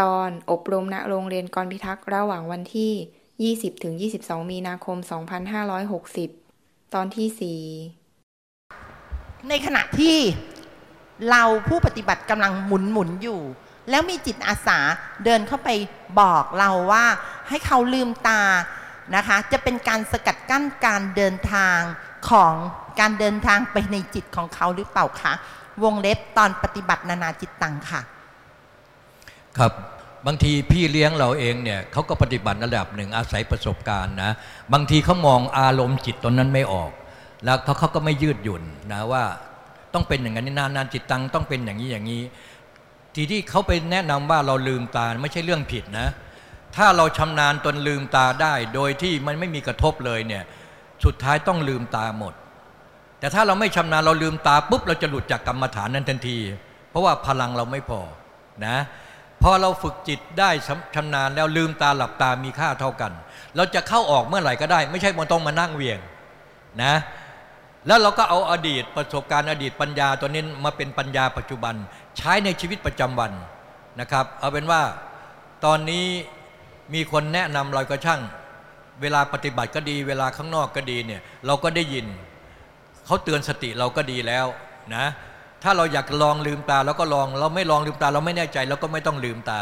ตอนอบรมณโรงเรียนกรพิทักษ์ระหว่างวันที่ 20-22 มีนาคม 2560 ตอนที่ 4 ในขณะที่เราผู้ปฏิบัติกำลังหมุนหมุนอยู่ แล้วมีจิตอาสาเดินเข้าไปบอกเราว่าให้เขาลืมตานะคะ จะเป็นการสกัดกั้นการเดินทางของการเดินทางไปในจิตของเขาหรือเปล่าคะ วงเล็บตอนปฏิบัตินานาจิตตังค่ะ ครับบางทีพี่เลี้ยงเราเองเนี่ยเขาก็ปฏิบัติระดับหนึ่งอาศัยประสบการณ์นะบางทีเขามองอารมณ์จิตตนนั้นไม่ออก แล้วเขาเขาก็ไม่ยืดหยุ่นนะว่าต้องเป็นอย่างนี้นานนานจิตตังต้องเป็นอย่างนี้อย่างนี้ ทีที่เขาไปแนะนำว่าเราลืมตาไม่ใช่เรื่องผิดนะ ถ้าเราชำนาญตนลืมตาได้ โดยที่มันไม่มีกระทบเลยเนี่ยสุดท้ายต้องลืมตาหมด แต่ถ้าเราไม่ชำนาญเราลืมตาปุ๊บเราจะหลุดจากกรรมฐานนั้นทันที เพราะว่าพลังเราไม่พอนะ พอเราฝึกจิตได้ชำนาญแล้วลืมตาหลับตามีค่าเท่ากัน เราจะเข้าออกเมื่อไหร่ก็ได้ ไม่ใช่มันต้องมานั่งเวียงนะแล้วเราก็เอาอดีตประสบการณ์อดีตปัญญาตัวนี้มาเป็นปัญญาปัจจุบัน ใช้ในชีวิตประจำวันนะครับ เอาเป็นว่าตอนนี้มีคนแนะนำเราก็ช่าง เวลาปฏิบัติก็ดี เวลาข้างนอกก็ดีเนี่ยเราก็ได้ยิน เขาเตือนสติเราก็ดีแล้วนะ ถ้าเราอยากลองลืมตาเราก็ลอง เราไม่ลองลืมตาเราไม่แน่ใจเราก็ไม่ต้องลืมตา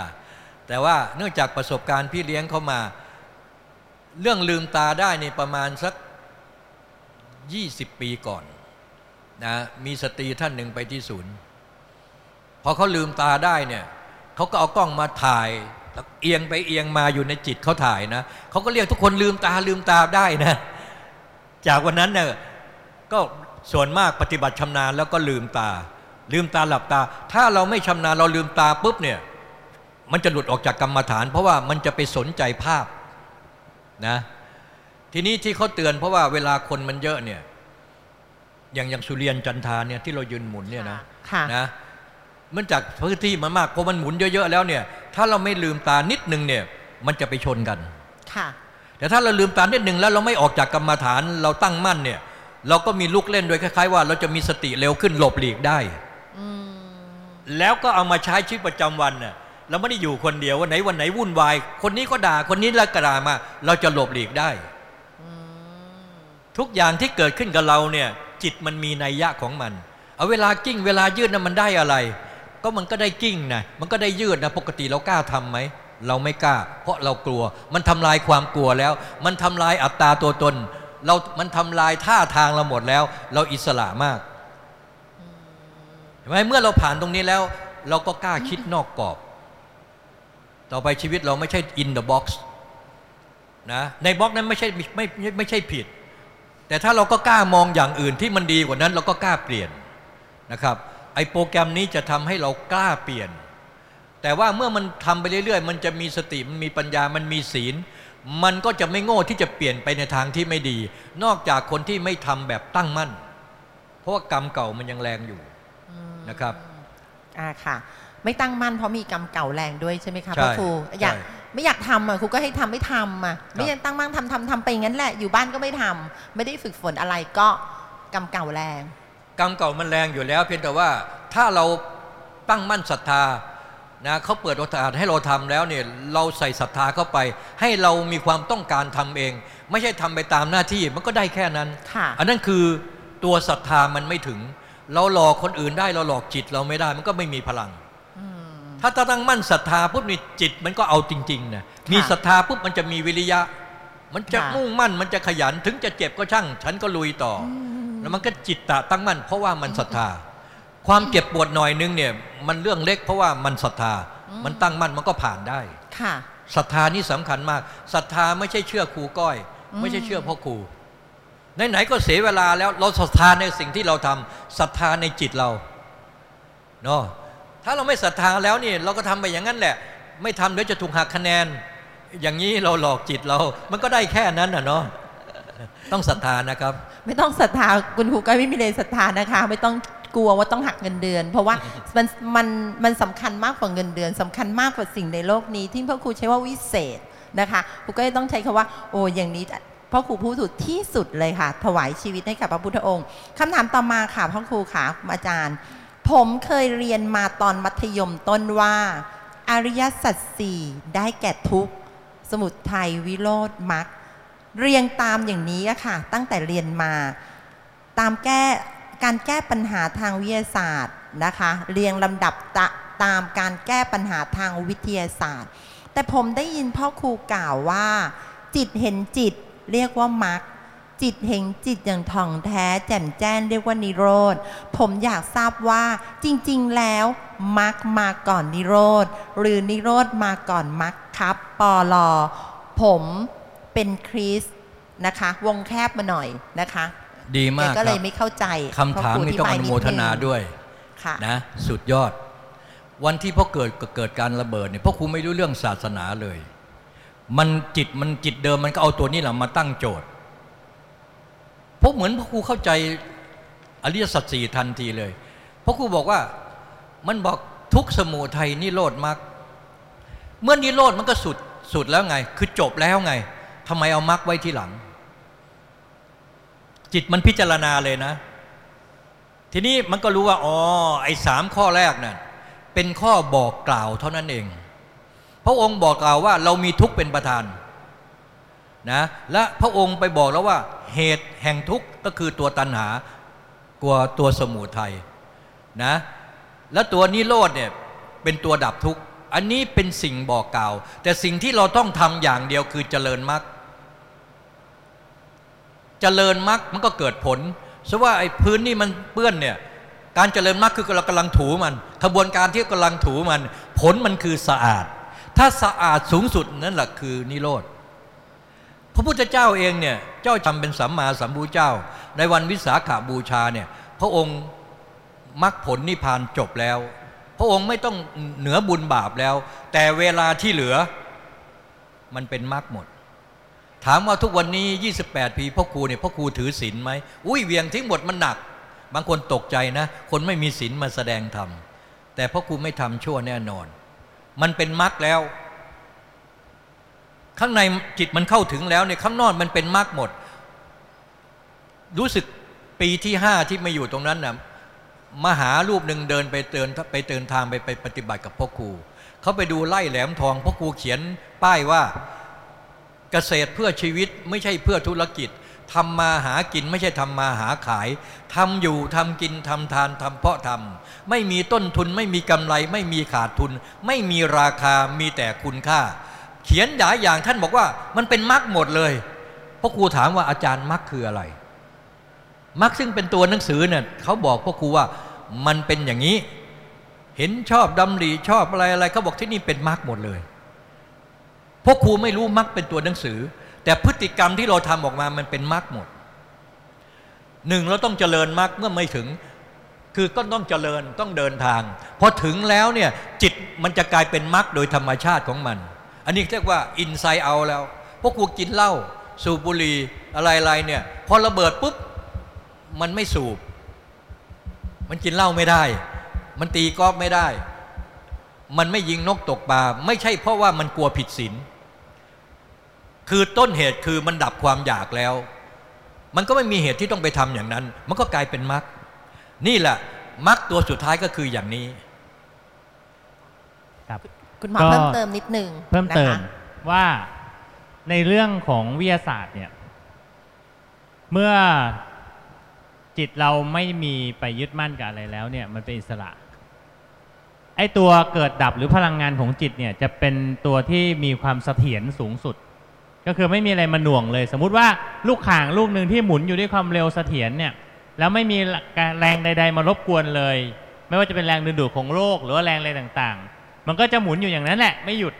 แต่ว่าเนื่องจากประสบการณ์พี่เลี้ยงเขามา เรื่องลืมตาได้ในประมาณสัก 20 ปีก่อนนะมีสตรีท่านหนึ่งไปที่ศูนย์พอเขาลืมตาได้เนี่ยเขาก็เอากล้องมาถ่ายเอียงไปเอียงมาอยู่ในจิตเขาถ่ายนะเขาก็เรียกทุกคนลืมตาลืมตาได้นะ จากวันนั้นเนี่ยก็ ส่วนมากปฏิบัติชำนาญแล้วก็ลืมตา ลืมตาหลับตา ถ้าเราไม่ชำนาญเราลืมตาปุ๊บเนี่ยมันจะหลุดออกจากกรรมฐาน เพราะว่ามันจะไปสนใจภาพนะทีนี้ที่เขาเตือนเพราะว่าเวลาคนมันเยอะเนี่ยอย่างอย่างสุเรียนจันทาเนี่ยที่เรายืนหมุนเนี่ยนะนะมันจากพื้นที่มันมากพอมันหมุนเยอะๆแล้วเนี่ยถ้าเราไม่ลืมตานิดนึงเนี่ยมันจะไปชนกันค่ะแต่ถ้าเราลืมตานิดนึงแล้วเราไม่ออกจากกรรมฐานเราตั้งมั่นเนี่ย เราก็มีลูกเล่นโดยคล้ายๆ ว่าเราจะมีสติเร็วขึ้นหลบหลีกได้แล้วก็เอามาใช้ชีวิตประจำวันเน่ยเราไม่ได้อยู่คนเดียววันไหนวันไหนวุ่นวาย คนนี้ก็ด่าคนนี้แล้วกระดามา เราจะหลบหลีกได้ทุกอย่างที่เกิดขึ้นกับเราเนี่ย จิตมันมีนัยยะของมัน เอาเวลากิ้ง เวลายืดนะมันได้อะไร ก็มันก็ได้กิ้งนะมันก็ได้ยืดนะปกติเรากล้าทํำไหมเราไม่กล้า เพราะเรากลัว มันทำลายความกลัวแล้ว มันทำลายอัตตาตัวตน เรา มันทำลายท่าทางเราหมดแล้ว เราอิสระมากเห็นไหมเมื่อเราผ่านตรงนี้แล้ว เราก็กล้าคิดนอกกรอบ ต่อไปชีวิตเราไม่ใช่ in the box นะในบล็อกนั้นไม่ใช่ไม่ไม่ใช่ผิด แต่ถ้าเราก็กล้ามองอย่างอื่นที่มันดีกว่านั้น เราก็กล้าเปลี่ยนนะครับไอโปรแกรมนี้จะทำให้เรากล้าเปลี่ยน แต่ว่าเมื่อมันทำไปเรื่อยๆ มันจะมีสติมันมีปัญญามันมีศีล มันก็จะไม่โง่ที่จะเปลี่ยนไปในทางที่ไม่ดี นอกจากคนที่ไม่ทำแบบตั้งมั่น เพราะว่ากรรมเก่ามันยังแรงอยู่นะครับอ่าค่ะ ไม่ตั้งมั่นเพราะมีกรรมเก่าแรงด้วยใช่ไหมคะพ่อครูอยากไม่อยากทำอะครูก็ให้ทำไม่ทำอะไม่ยังตั้งมั่นทำทำทำไปงั้นแหละ อยู่บ้านก็ไม่ทำไม่ได้ฝึกฝนอะไรก็กรรมเก่าแรง กรรมเก่ามันแรงอยู่แล้ว เพียงแต่ว่าถ้าเราตั้งมั่นศรัทธา นะเขาเปิดโอกาสให้เราทำแล้วเนี่ยเราใส่ศรัทธาเข้าไป ให้เรามีความต้องการทำเอง ไม่ใช่ทำไปตามหน้าที่มันก็ได้แค่นั้น อันนั้นคือตัวศรัทธามันไม่ถึง เราหลอกคนอื่นได้เราหลอกจิตเราไม่ได้มันก็ไม่มีพลัง ถ้าตั้งมั่นศรัทธาปุ๊บนี่จิตมันก็เอาจริงๆนะมีศรัทธาปุ๊บมันจะมีวิริยะ มันจะมุ่งมั่นมันจะขยันถึงจะเจ็บก็ช่าง ฉันก็ลุยต่อ แล้วมันก็จิตตะตั้งมั่นเพราะว่ามันศรัทธา ความเจ็บปวดหน่อยนึงเนี่ยมันเรื่องเล็กเพราะว่ามันศรัทธา มันตั้งมั่นมันก็ผ่านได้ ค่ะศรัทธานี่สำคัญมากศรัทธาไม่ใช่เชื่อครูก้อย ไม่ใช่เชื่อพ่อครูไหนๆก็เสียเวลาแล้วเราศรัทธาในสิ่งที่เราทำศรัทธาในจิตเราเนาะถ้าเราไม่ศรัทธาแล้วนี่เราก็ทำไปอย่างนั้นแหละ ไม่ทำเดี๋ยวจะถูกหักคะแนน อย่างนี้เราหลอกจิตเรา มันก็ได้แค่นั้นน่ะเนาะต้องศรัทธานะครับ ไม่ต้องศรัทธาคุณครูก็ไม่มีเลยศรัทธานะคะ ไม่ต้อง กลัวว่าต้องหักเงินเดือน เพราะว่ามันมันมันสำคัญมากกว่าเงินเดือนสำคัญมากกว่าสิ่งในโลกนี้ ที่พ่อครูใช้ว่าวิเศษนะคะครูก็ต้องใช้คำว่า โอ้อย่างนี้พ่อครูพูดสุดที่สุดเลยค่ะ ถวายชีวิตให้กับพระพุทธองค์คำถามต่อมาค่ะพ่อครูค่ะอาจารย์ ผมเคยเรียนมาตอนมัธยมต้นว่า อริยสัจสี่ได้แก่ทุกข์สมุทัยวิโรธมรรคเรียงตามอย่างนี้อะค่ะ ตั้งแต่เรียนมา ตามแก้ การแก้ปัญหาทางวิทยาศาสตร์นะคะเรียงลำดับตตามการแก้ปัญหาทางวิทยาศาสตร์ แต่ผมได้ยินพ่อครูกล่าวว่า จิตเห็นจิตเรียกว่ามรรคจิตเห็นจิตอย่างท่องแท้ แจ่มแจ้งเรียกว่านิโรธ ผมอยากทราบว่าจริงๆแล้วมรรคมาก่อนนิโรธ หรือนิโรธมาก่อนมรรคครับปอลอผมเป็นคริสนะคะ วงแคบมาหน่อยนะคะ ดีมากแก็คเลรับยไม่เข้าใจคำถามนี้ต้องอนุโมทนาด้วยค่ะนะสุดยอด วันที่พ่อเกิดเกิดการระเบิดเนี่ยพ่อครูไม่รู้เรื่องศาสนาเลย มันจิตมันจิตเดิมมันก็เอาตัวนี้แหละมาตั้งโจทย์เพราะเหมือนพ่อครูเข้าใจอริยสัจสี่ทันทีเลยพ่อครูบอกว่ามันบอกทุกสมุทัยนิโรธมรรคเมื่อนิโรธมันก็สุดสุดแล้วไง คือจบแล้วไงทำไมเอามรรคไว้ที่หลัง จิตมันพิจารณาเลยนะ ทีนี้มันก็รู้ว่าอ๋อไอ้สามข้อแรกนั่นเป็นข้อบอกกล่าวเท่านั้นเอง พระองค์บอกกล่าวว่าเรามีทุกข์เป็นประธานนะและพระองค์ไปบอกแล้วว่า เหตุแห่งทุกข์ก็คือตัวตัณหากลัวตัวสมุทัยนะและตัวนิโรธเนี่ยเป็นตัวดับทุกข์ อันนี้เป็นสิ่งบอกกล่าว แต่สิ่งที่เราต้องทำอย่างเดียวคือเจริญมรรค เจริญมรรคมันก็เกิดผลเพราะว่าไอ้พื้นนี่มันเปื้อนเนี่ยการเจริญมรรคคือเรากำลังถูมันขบวนการที่กำลังถูมัน ผลมันคือสะอาด ถ้าสะอาดสูงสุดนั่นแหละคือนิโรธพระพุทธเจ้าเองเนี่ยเจ้าทำเป็นสัมมาสัมพุทธเจ้า ในวันวิสาขาบูชาเนี่ยพระองค์มรรคผลนิพพานจบแล้ว พระองค์ไม่ต้องเหนือบุญบาปแล้ว แต่เวลาที่เหลือมันเป็นมรรคหมด ถามว่าทุกวันนี้ 28 ปีพ่อครูเนี่ยพ่อครูถือศีลไหมอุ้ยเวียงทิ้งหมดมันหนัก บางคนตกใจนะ คนไม่มีศีลมาแสดงธรรมแต่พ่อครูไม่ทำชั่วแน่นอน มันเป็นมรรคแล้ว ข้างในจิตมันเข้าถึงแล้วเนี่ยข้างนอกมันเป็นมรรคหมด รู้สึกปีที่ห้าที่มาอยู่ตรงนั้นนะมาหารูปหนึ่งเดินไปเตือนไปเตือนทางไปไปปฏิบัติกับพ่อครูเขาไปดูไล่แหลมทองพ่อครูเขียนป้ายว่า เกษตรเพื่อชีวิตไม่ใช่เพื่อธุรกิจทำมาหากินไม่ใช่ทำมาหาขายทำอยู่ทำกินทำทานทำเพาะทำไม่มีต้นทุนไม่มีกำไร ไม่มีขาดทุน ไม่มีราคามีแต่คุณค่า เขียนหลายอย่างท่านบอกว่ามันเป็นมรรคหมดเลยพ่อครูถามว่าอาจารย์มรรคคืออะไรมรรคซึ่งเป็นตัวหนังสือเนี่ยเขาบอกพ่อครูว่ามันเป็นอย่างนี้ เห็นชอบดำริชอบอะไรอะไรเขาบอกที่นี่เป็นมรรคหมดเลย พวกครูไม่รู้มรรคเป็นตัวหนังสือ แต่พฤติกรรมที่เราทำออกมามันเป็นมรรคหมดหนึ่งเราต้องเจริญมรรคเมื่อไม่ถึง คือก็ต้องเจริญต้องเดินทางพอถึงแล้วเนี่ยจิตมันจะกลายเป็นมรรคโดยธรรมชาติของมัน อันนี้เรียกว่าอินไซด์เอาแล้วพวกครูกินเหล้าสูบบุหรี่อะไรๆเนี่ยพอระเบิดปุ๊บมันไม่สูบ มันกินเหล้าไม่ได้ มันตีกอล์ฟไม่ได้ มันไม่ยิงนกตกปลาไม่ใช่เพราะว่ามันกลัวผิดศีล คือต้นเหตุคือมันดับความอยากแล้ว มันก็ไม่มีเหตุที่ต้องไปทำอย่างนั้น มันก็กลายเป็นมรรคนี่แหละมรรคตัวสุดท้ายก็คืออย่างนี้ครับคุณหมอก็เพิ่มเติมนิดหนึ่งเพิ่มเติมนะคะว่าในเรื่องของวิทยาศาสตร์เนี่ย เมื่อจิตเราไม่มีไปยึดมั่นกับอะไรแล้วเนี่ย มันเป็นอิสระ ไอ้ตัวเกิดดับหรือพลังงานของจิตเนี่ย จะเป็นตัวที่มีความเสถียรสูงสุด ก็คือไม่มีอะไรมาหน่วงเลย สมมุติว่าลูกข่างลูกหนึ่งที่หมุนอยู่ด้วยความเร็วเสถียรเนี่ยแล้วไม่มีแรงใด ๆ มารบกวนเลย ไม่ว่าจะเป็นแรงดึงดูดของโลกหรือว่าแรงอะไรต่างๆ มันก็จะหมุนอยู่อย่างนั้นแหละไม่หยุด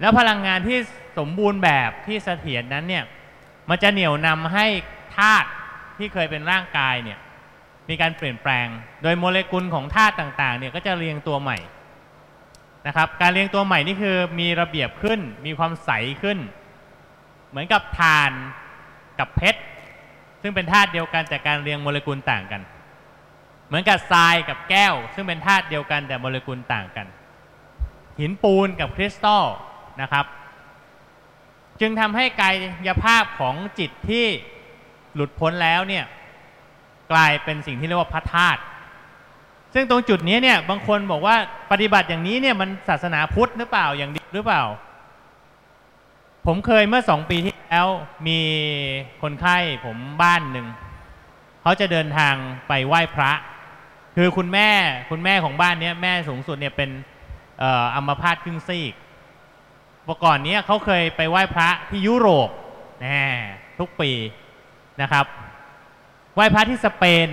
แล้วพลังงานที่สมบูรณ์แบบที่เสถียรนั้นเนี่ยมันจะเหนี่ยวนำให้ธาตุที่เคยเป็นร่างกายเนี่ยมีการเปลี่ยนแปลง โดยโมเลกุลของธาตุต่างๆเนี่ยก็จะเรียงตัวใหม่นะครับการเรียงตัวใหม่นี่คือมีระเบียบขึ้นมีความใสขึ้น เหมือนกับถ่านกับเพชรซึ่งเป็นธาตุเดียวกันแต่การเรียงโมเลกุลต่างกัน เหมือนกับทรายกับแก้ว ซึ่งเป็นธาตุเดียวกันแต่โมเลกุลต่างกัน หินปูนกับคริสตัลนะครับ จึงทำให้กายภาพของจิตที่หลุดพ้นแล้วเนี่ยกลายเป็นสิ่งที่เรียกว่าพระธาตุซึ่งตรงจุดนี้เนี่ยบางคนบอกว่าปฏิบัติอย่างนี้เนี่ยมันศาสนาพุทธหรือเปล่าอย่างเดียวหรือเปล่า ผมเคยเมื่อสองปีที่แล้วมีคนไข้ผมบ้านหนึ่งเขาจะเดินทางไปไหว้พระ คือคุณแม่คุณแม่ของบ้านเนี้ยแม่สูงสุดเนี่ยเป็นอัมพาตครึ่งซีกเมื่อก่อนนี้เขาเคยไปไหว้พระที่ยุโรปแน่ทุกปีนะครับ ไหว้พระที่สเปน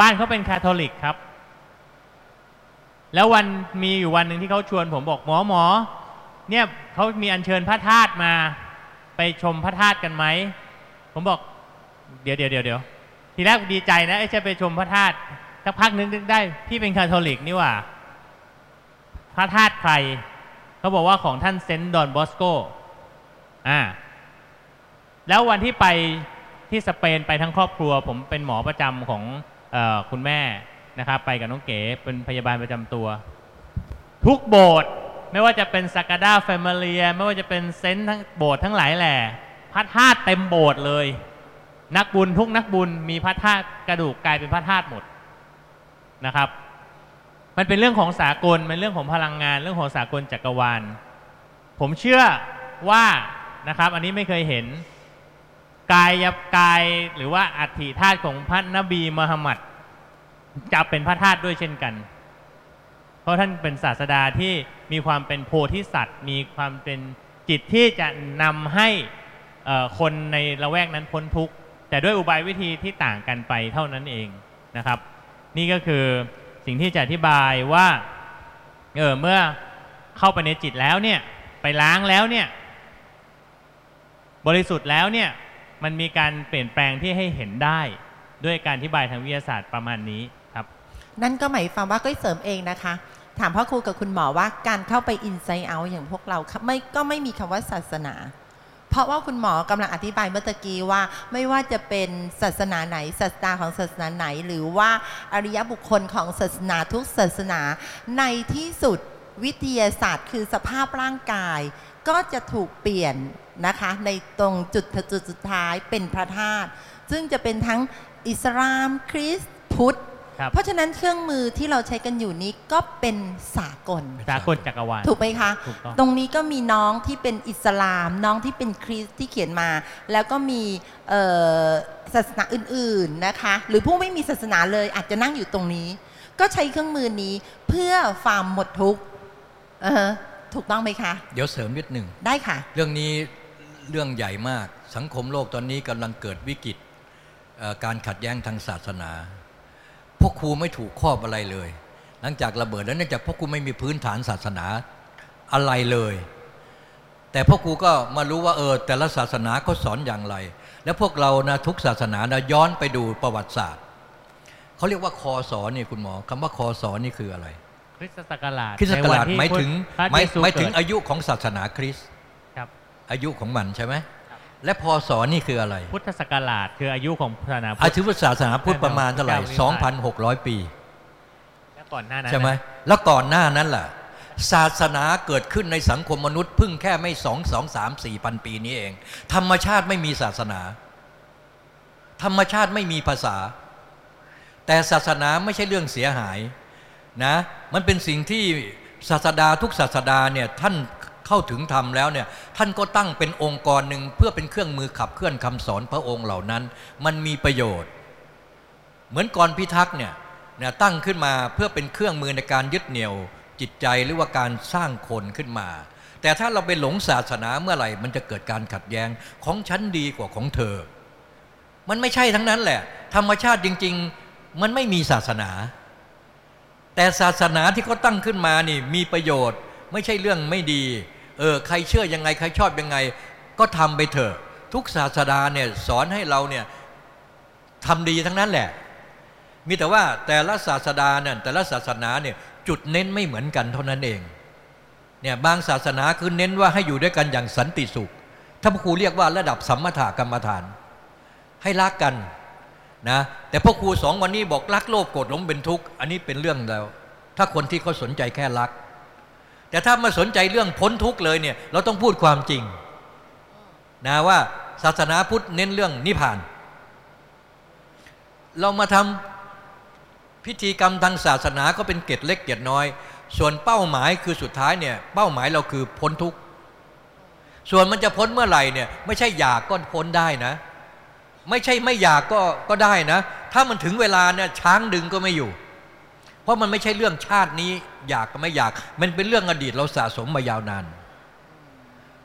บ้านเขาเป็นคาทอลิกครับ แล้ววันมีอยู่วันหนึ่งที่เขาชวนผมบอกหมอหมอ เนี่ยเขามีอัญเชิญพระธาตุมา ไปชมพระธาตุกันไหม ผมบอก เดี๋ยวเดี๋ยวเดี๋ยวเดี๋ยวทีแรกดีใจนะไอ้จะไปชมพระธาตุสักพักนึงนึกได้พี่เป็นคาทอลิกนี่หว่า พระธาตุใครเขาบอกว่าของท่านเซนต์ดอนบอสโกอ่าแล้ววันที่ไปที่สเปนไปทั้งครอบครัว ผมเป็นหมอประจำของอคุณแม่นะครับ ไปกับน้องเก๋เป็นพยาบาลประจำตัว ทุกโบสถ์ ไม่ว่าจะเป็นสักดาแฟมิเลีย ไม่ว่าจะเป็นเซนทั้งโบสถ์ทั้งหลายแหล่พระธาตุเต็มโบสถ์เลย นักบุญทุกนักบุญมีพระธาตุกระดูกกลายเป็นพระธาตุหมดนะครับ มันเป็นเรื่องของสากลเป็นเรื่องของพลังงานเรื่องของสากลจักรวาล ผมเชื่อว่านะครับ อันนี้ไม่เคยเห็นกายยับกายหรือว่าอัฐิธาตุของพระนบีมุฮัมมัดจะเป็นพระธาตุด้วยเช่นกัน เพราะท่านเป็นศาสดาที่ มีความเป็นโพธิสัตว์ มีความเป็นจิตที่จะนำให้คนในละแวกนั้นพ้นทุกข์แต่ด้วยอุบายวิธีที่ต่างกันไปเท่านั้นเองนะครับ นี่ก็คือสิ่งที่จะอธิบายว่าเออเมื่อเข้าไปในจิตแล้วเนี่ยไปล้างแล้วเนี่ยบริสุทธิ์แล้วเนี่ยมันมีการเปลี่ยนแปลงที่ให้เห็นได้ด้วยการอธิบายทางวิทยาศาสตร์ประมาณนี้ครับ นั่นก็หมายความว่าก็เสริมเองนะคะ ถามพ่อครูกับคุณหมอว่าการเข้าไปอินไซ e ์เอาอย่างพวกเราไม่ก็ไม่มีคำว่าศาสนา เพราะว่าคุณหมอกำลังอธิบายเมื่อตะกี้ว่า ไม่ว่าจะเป็นศาสนาไหนศาสนาของศาสนาไหน หรือว่าอริยบุคคลของศาสนาทุกศาสนา ในที่สุดวิทยาศาสตร์ คือสภาพร่างกาย ก็จะถูกเปลี่ยนนะคะ ในตรงจุดจุดสุดท้ายเป็นพระธาตุซึ่งจะเป็นทั้งอิสลามคริสต์พุทธ เพราะฉะนั้นเครื่องมือที่เราใช้กันอยู่นี้ก็เป็นสากลสากลจักรวาลถูกไหมคะถูกต้องตรงนี้ก็มีน้องที่เป็นอิสลาม น้องที่เป็นคริสต์ที่เขียนมา แล้วก็มีเอ่อศาสนาอื่นๆนะคะ หรือผู้ไม่มีศาสนาเลยอาจจะนั่งอยู่ตรงนี้ ก็ใช้เครื่องมือนี้เพื่อฟาร์มหมดทุกข์เออถูกต้องไหมคะ เดี๋ยวเสริมนิดหนึ่งได้ค่ะ เรื่องนี้เรื่องใหญ่มากสังคมโลกตอนนี้กำลังเกิดวิกฤตเอ่อการขัดแย้งทางศาสนา พวกครูไม่ถูกครอบอะไรเลย หลังจากระเบิดแล้วเนื่องจากพวกครูไม่มีพื้นฐานศาสนาอะไรเลย แต่พวกครูก็มารู้ว่าเออแต่ละศาสนาก็สอนอย่างไร แล้วพวกเรานะทุกศาสนานะย้อนไปดูประวัติศาสตร์เขาเรียกว่าคอสอนี่คุณหมอคำว่าคอสอนี่คืออะไร คริสตศักราชคริสตศักราชในวันที่หมายถึงพระหมายเยซูหมายถึงเกิดอายุของศาสนาคริสต์ครับอายุของมันใช่ไหม และพอสอนี่คืออะไร พุทธศักราชคืออายุของศาสนาพุอาทธยุพุทธศาสนาพุทธประมาณเท่าไหร่2,600 ปีและก่อนหน้านั้นใช่ไหมนะแล้วก่อนหน้านั้นล่ะ ศาสนาเกิดขึ้นในสังคมมนุษย์เพิ่งแค่ไม่สองสองสามสี่พันปีนี้เอง ธรรมชาติไม่มีศาสนา ธรรมชาติไม่มีภาษา แต่ศาสนาไม่ใช่เรื่องเสียหายนะมันเป็นสิ่งที่ศาสดาทุกศาสดาเนี่ยท่าน เข้าถึงธรรมแล้วเนี่ยท่านก็ตั้งเป็นองค์กรหนึ่งเพื่อเป็นเครื่องมือขับเคลื่อนคำสอนพระองค์เหล่านั้น มันมีประโยชน์ เหมือนกรพิทักษ์เนี่ยนะตั้งขึ้นมาเพื่อเป็นเครื่องมือในการยึดเหนี่ยว จิตใจหรือว่าการสร้างคนขึ้นมา แต่ถ้าเราไปหลงศาสนาเมื่อไหร่ มันจะเกิดการขัดแย้งของฉันดีกว่าของเธอ มันไม่ใช่ทั้งนั้นแหละ ธรรมชาติจริง ๆ มันไม่มีศาสนา แต่ศาสนาที่เขาตั้งขึ้นมานี่มีประโยชน์ ไม่ใช่เรื่องไม่ดี เออใครเชื่อยังไง ใครชอบยังไง ก็ทำไปเถอะ ทุกศาสดาเนี่ยสอนให้เราเนี่ยทำดีทั้งนั้นแหละ มีแต่ว่าแต่ละศาสดาเนี่ยแต่ละศาสนาเนี่ยจุดเน้นไม่เหมือนกันเท่านั้นเองเนี่ยบางศาสนาคือเน้นว่าให้อยู่ด้วยกันอย่างสันติสุขถ้าพระครูเรียกว่าระดับสัมมาถากรรมฐาน ให้รักกันนะแต่พ่อครูสองวันนี้บอกรักโลภโกรธหลงเป็นทุกข์ อันนี้เป็นเรื่องแล้ว ถ้าคนที่เขาสนใจแค่รัก แต่ถ้ามาสนใจเรื่องพ้นทุกข์เลยเนี่ยเราต้องพูดความจริงนะว่าศาสนาพุทธเน้นเรื่องนิพพาน เรามาทำพิธีกรรมทางศาสนาก็เป็นเกตเล็กเกตน้อย ส่วนเป้าหมายคือสุดท้ายเนี่ยเป้าหมายเราคือพ้นทุกข์ส่วนมันจะพ้นเมื่อไหร่เนี่ยไม่ใช่อยากก็พ้นได้นะ ไม่ใช่ไม่อยากก็ก็ได้นะ ถ้ามันถึงเวลาเนี่ยช้างดึงก็ไม่อยู่ เพราะมันไม่ใช่เรื่องชาตินี้อยากก็ไม่อยาก มันเป็นเรื่องอดีตเราสะสมมายาวนาน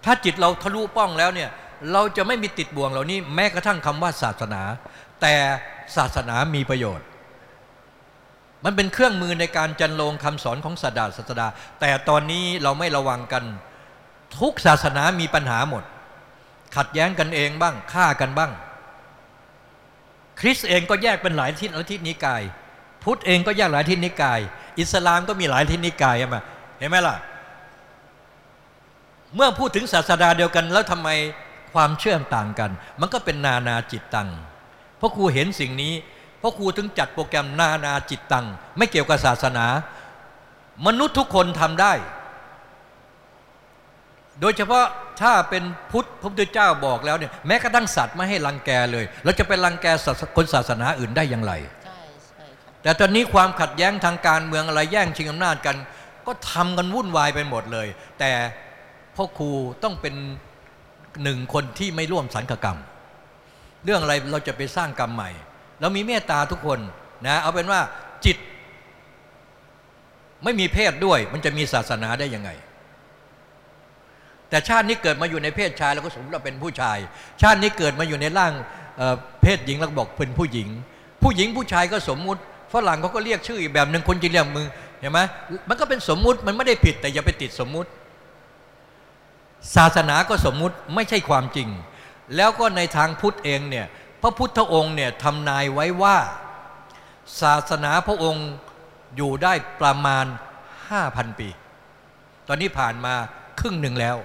ถ้าจิตเราทะลุป้องแล้วเนี่ยเราจะไม่มีติดบ่วงเหล่านี้แม้กระทั่งคำว่าศาสนา แต่ศาสนามีประโยชน์ มันเป็นเครื่องมือในการจันลงคำสอนของสดาศาสดา แต่ตอนนี้เราไม่ระวังกัน ทุกศาสนามีปัญหาหมด ขัดแย้งกันเองบ้างฆ่ากันบ้าง คริสเองก็แยกเป็นหลายทิศละทิศนิกาย พุทธเองก็แยกหลายทิศนิกาย อิสลามก็มีหลายทิศนิกายใช่ไหมเห็นไหมล่ะ เมื่อพูดถึงศาสดาเดียวกัน แล้วทำไมความเชื่อมต่างกัน มันก็เป็นนานาจิตตังเพราะครูเห็นสิ่งนี้เพราะครูถึงจัดโปรแกรมนานาจิตตังไม่เกี่ยวกับศาสนา มนุษย์ทุกคนทำได้ โดยเฉพาะถ้าเป็นพุทธพระพุทธเจ้าบอกแล้วเนี่ยแม้กระทั่งสัตว์ไม่ให้รังแกเลย เราจะไปรังแกคนศาสนาอื่นได้อย่างไร แต่ตอนนี้ความขัดแย้งทางการเมืองอะไรแย่งชิงอำนาจกัน ก็ทำกันวุ่นวายไปหมดเลย แต่พ่อครูต้องเป็นหนึ่งคนที่ไม่ร่วมสังฆกรรม เรื่องอะไรเราจะไปสร้างกรรมใหม่ เรามีเมตตาทุกคนนะเอาเป็นว่าจิต ไม่มีเพศด้วย มันจะมีศาสนาได้ยังไง แต่ชาตินี้เกิดมาอยู่ในเพศชายเราก็สมมติเราเป็นผู้ชาย ชาตินี้เกิดมาอยู่ในร่างเเพศหญิงเราบอกเป็นผู้หญิง ผู้หญิงผู้ชายก็สมมุติ ฝรั่งเขาก็เรียกชื่ออีกแบบหนึ่งคนจีนเรียกมือเห็นไหมมันก็เป็นสมมุติมันไม่ได้ผิดแต่อย่าไปติดสมมุติ ศาสนาก็สมมุติไม่ใช่ความจริง แล้วก็ในทางพุทธเองเนี่ยพระพุทธองค์เนี่ยทำนายไว้ว่า ศาสนาพระองค์อยู่ได้ประมาณ 5,000 ปี ตอนนี้ผ่านมาครึ่งหนึ่งแล้ว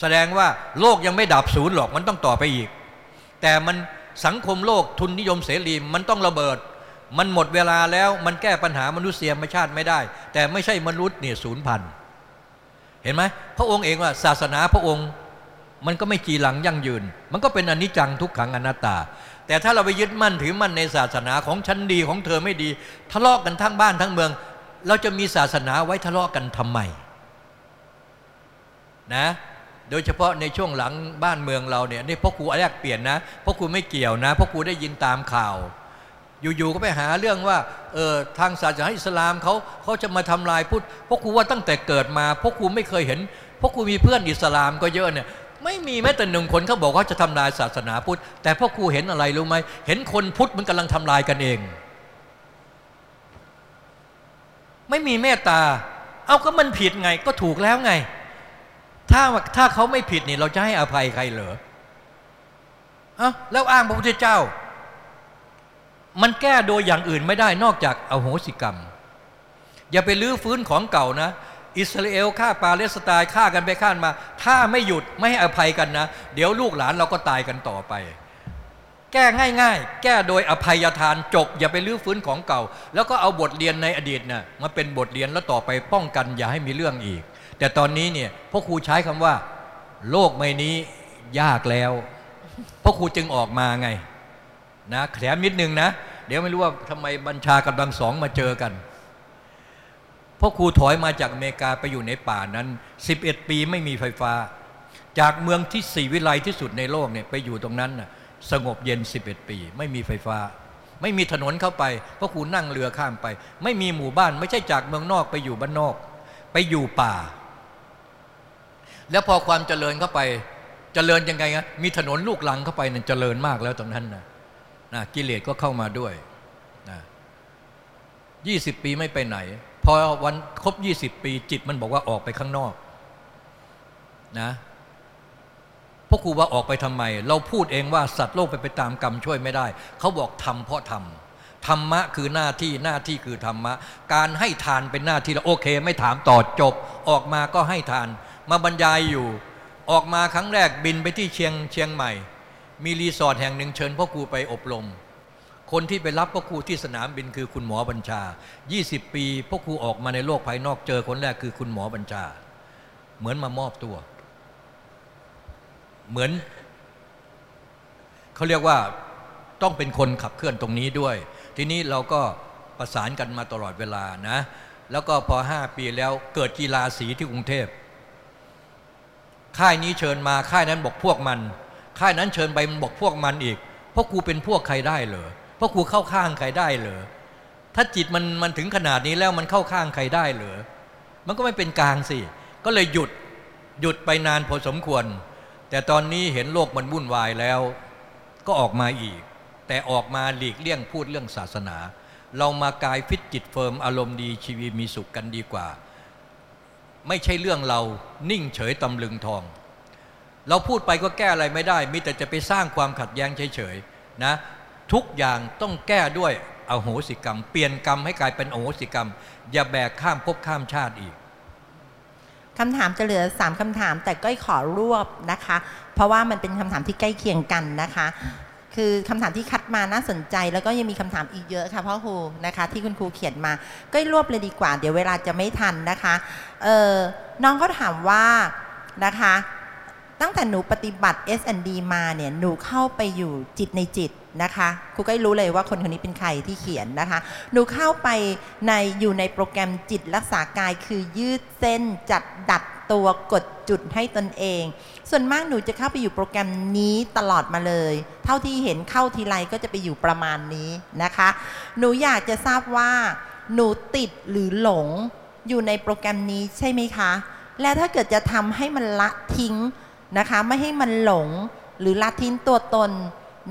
แสดงว่าโลกยังไม่ดับศูนย์หรอกมันต้องต่อไปอีก แต่มันสังคมโลกทุนนิยมเสรีมันต้องระเบิด มันหมดเวลาแล้วมันแก้ปัญหามนุษยชาติไม่ได้ แต่ไม่ใช่มนุษย์เนี่ยศูนย์พันเห็นไหมพระองค์เองว่าศาสนาพระองค์มันก็ไม่จีหลังยั่งยืน มันก็เป็นอนิจจังทุกขังอนัตตา แต่ถ้าเราไปยึดมั่นถือมั่นในศาสนาของฉันดีของเธอไม่ดี ทะเลาะกันทั้งบ้านทั้งเมือง เราจะมีศาสนาไว้ทะเลาะกันทำไมนะโดยเฉพาะในช่วงหลังบ้านเมืองเราเนี่ยนี่พ่อครูแรกเปลี่ยนนะพ่อครูไม่เกี่ยวนะพ่อครูได้ยินตามข่าว อยู่ๆก็ไปหาเรื่องว่าเออทางศาสนาอิสลามเขาเขาจะมาทำลายพุทธพ่อครูว่าตั้งแต่เกิดมาพ่อครูไม่เคยเห็นพ่อครูมีเพื่อนอิสลามก็เยอะเนี่ยไม่มีแม้แต่หนึ่งคนเขาบอกว่าจะทำลายศาสนาพุทธ แต่พ่อครูเห็นอะไรรู้ไหมเห็นคนพุทธมันกำลังทำลายกันเอง ไม่มีเมตตา เอาก็มันผิดไงก็ถูกแล้วไง ถ้าถ้าเขาไม่ผิดนี่เราจะให้อภัยใครเหรออะแล้วอ้างพระพุทธเจ้า มันแก้โดยอย่างอื่นไม่ได้นอกจากเอาโหสิกรรม อย่าไปลื้อฟื้นของเก่านะ อิสราเอลฆ่าปาเลสไตน์ฆ่ากันไปฆ่ามา ถ้าไม่หยุดไม่ให้อภัยกันนะ เดี๋ยวลูกหลานเราก็ตายกันต่อไป แก้ง่าย ๆ แก้โดยอภัยทานจบ อย่าไปลื้อฟื้นของเก่า แล้วก็เอาบทเรียนในอดีตนะ่ะมาเป็นบทเรียนแล้วต่อไปป้องกันอย่าให้มีเรื่องอีก แต่ตอนนี้เนี่ยพ่อครูใช้คำว่า โลกใบนี้ยากแล้วพ่อครูจึงออกมาไง นะแถมนิดนึงนะ เดี๋ยวไม่รู้ว่าทำไมบัญชากำลังสองมาเจอกันพ่อครูถอยมาจากอเมริกาไปอยู่ในป่านั้น 11 ปีไม่มีไฟฟ้า จากเมืองที่สี่วิไลที่สุดในโลกเนี่ยไปอยู่ตรงนั้นน่ะสงบเย็น 11 ปี ไม่มีไฟฟ้า ไม่มีถนนเข้าไปพ่อครูนั่งเรือข้ามไป ไม่มีหมู่บ้านไม่ใช่จากเมืองนอกไปอยู่บ้านนอก ไปอยู่ป่า แล้วพอความเจริญเข้าไปเจริญยังไงนะมีถนนลูกลังเข้าไปนั่นเจริญมากแล้วตรงนั้นนะ นะกิเลสก็เข้ามาด้วยนะยี่สิบปีไม่ไปไหน พอวันครบยี่สิบปีจิตมันบอกว่าออกไปข้างนอกนะพวกครูว่าออกไปทำไม เราพูดเองว่าสัตว์โลกไปไปตามกรรมช่วยไม่ได้ เขาบอกทำเพราะทำธรรมะคือหน้าที่หน้าที่คือธรรมะ การให้ทานเป็นหน้าที่เราโอเค ไม่ถามต่อจบ ออกมาก็ให้ทาน มาบรรยายอยู่ ออกมาครั้งแรกบินไปที่เชียงเชียงใหม่ มีรีสอร์ทแห่งหนึ่งเชิญพ่อครูไปอบรม คนที่ไปรับพ่อครูที่สนามบินคือคุณหมอบัญชา 20 ปีพ่อครูออกมาในโลกภายนอกเจอคนแรกคือคุณหมอบัญชา เหมือนมามอบตัว เหมือนเขาเรียกว่าต้องเป็นคนขับเคลื่อนตรงนี้ด้วย ทีนี้เราก็ประสานกันมาตลอดเวลานะ แล้วก็พอห้าปีแล้วเกิดกีฬาสีที่กรุงเทพค่ายนี้เชิญมาค่ายนั้นบอกพวกมัน ค่ายนั้นเชิญไปมันบอกพวกมันอีก เพราะกูเป็นพวกใครได้เหรอเพราะกูเข้าข้างใครได้เหรอถ้าจิตมันมันถึงขนาดนี้แล้วมันเข้าข้างใครได้เหรอมันก็ไม่เป็นกลางสิ ก็เลยหยุดหยุดไปนานพอสมควร แต่ตอนนี้เห็นโลกมันวุ่นวายแล้ว ก็ออกมาอีก แต่ออกมาหลีกเลี่ยงพูดเรื่องศาสนา เรามากายฟิตจิต firm อารมณ์ดีชีวิตมีสุขกันดีกว่า ไม่ใช่เรื่องเรานิ่งเฉยตำลึงทอง เราพูดไปก็แก้อะไรไม่ได้ มีแต่จะไปสร้างความขัดแย้งเฉยๆนะทุกอย่างต้องแก้ด้วยอโหสิกรรม เปลี่ยนกรรมให้กลายเป็นอโหสิกรรม อย่าแบกข้ามภพข้ามชาติอีกคำถามจะเหลือ 3คำถามแต่ก้อยขอรวบนะคะ เพราะว่ามันเป็นคำถามที่ใกล้เคียงกันนะคะ คือคำถามที่คัดมาน่าสนใจ แล้วก็ยังมีคำถามอีกเยอะค่ะพ่อครูนะคะ ที่คุณครูเขียนมาก้อยรวบเลยดีกว่า เดี๋ยวเวลาจะไม่ทันนะคะเออน้องเขาถามว่านะคะ ตั้งแต่หนูปฏิบัติ S&D มาเนี่ยหนูเข้าไปอยู่จิตในจิตนะคะครูก็รู้เลยว่าคนคนนี้เป็นใครที่เขียนนะคะ หนูเข้าไปในอยู่ในโปรแกรมจิตรักษากายคือยืดเส้นจัดดัดตัวกดจุดให้ตนเอง ส่วนมากหนูจะเข้าไปอยู่โปรแกรมนี้ตลอดมาเลย เท่าที่เห็นเข้าทีไรก็จะไปอยู่ประมาณนี้นะคะ หนูอยากจะทราบว่า หนูติดหรือหลงอยู่ในโปรแกรมนี้ใช่ไหมคะ และถ้าเกิดจะทำให้มันละทิ้ง นะคะ ไม่ให้มันหลงหรือละทิ้งตัวตน